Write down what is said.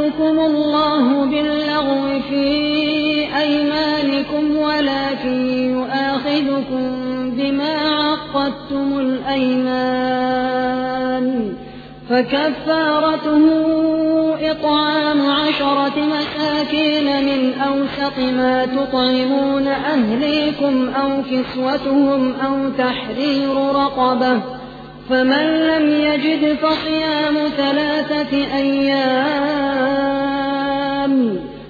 يؤاخذكم الله باللغو في أيمانكم ولكن يؤاخذكم بما عقدتم الأيمان فكفارته إطعام عشرة مساكين من أوسط ما تطعمون أهليكم أو كسوتهم أو تحرير رقبة فمن لم يجد فصيام ثلاثة أيام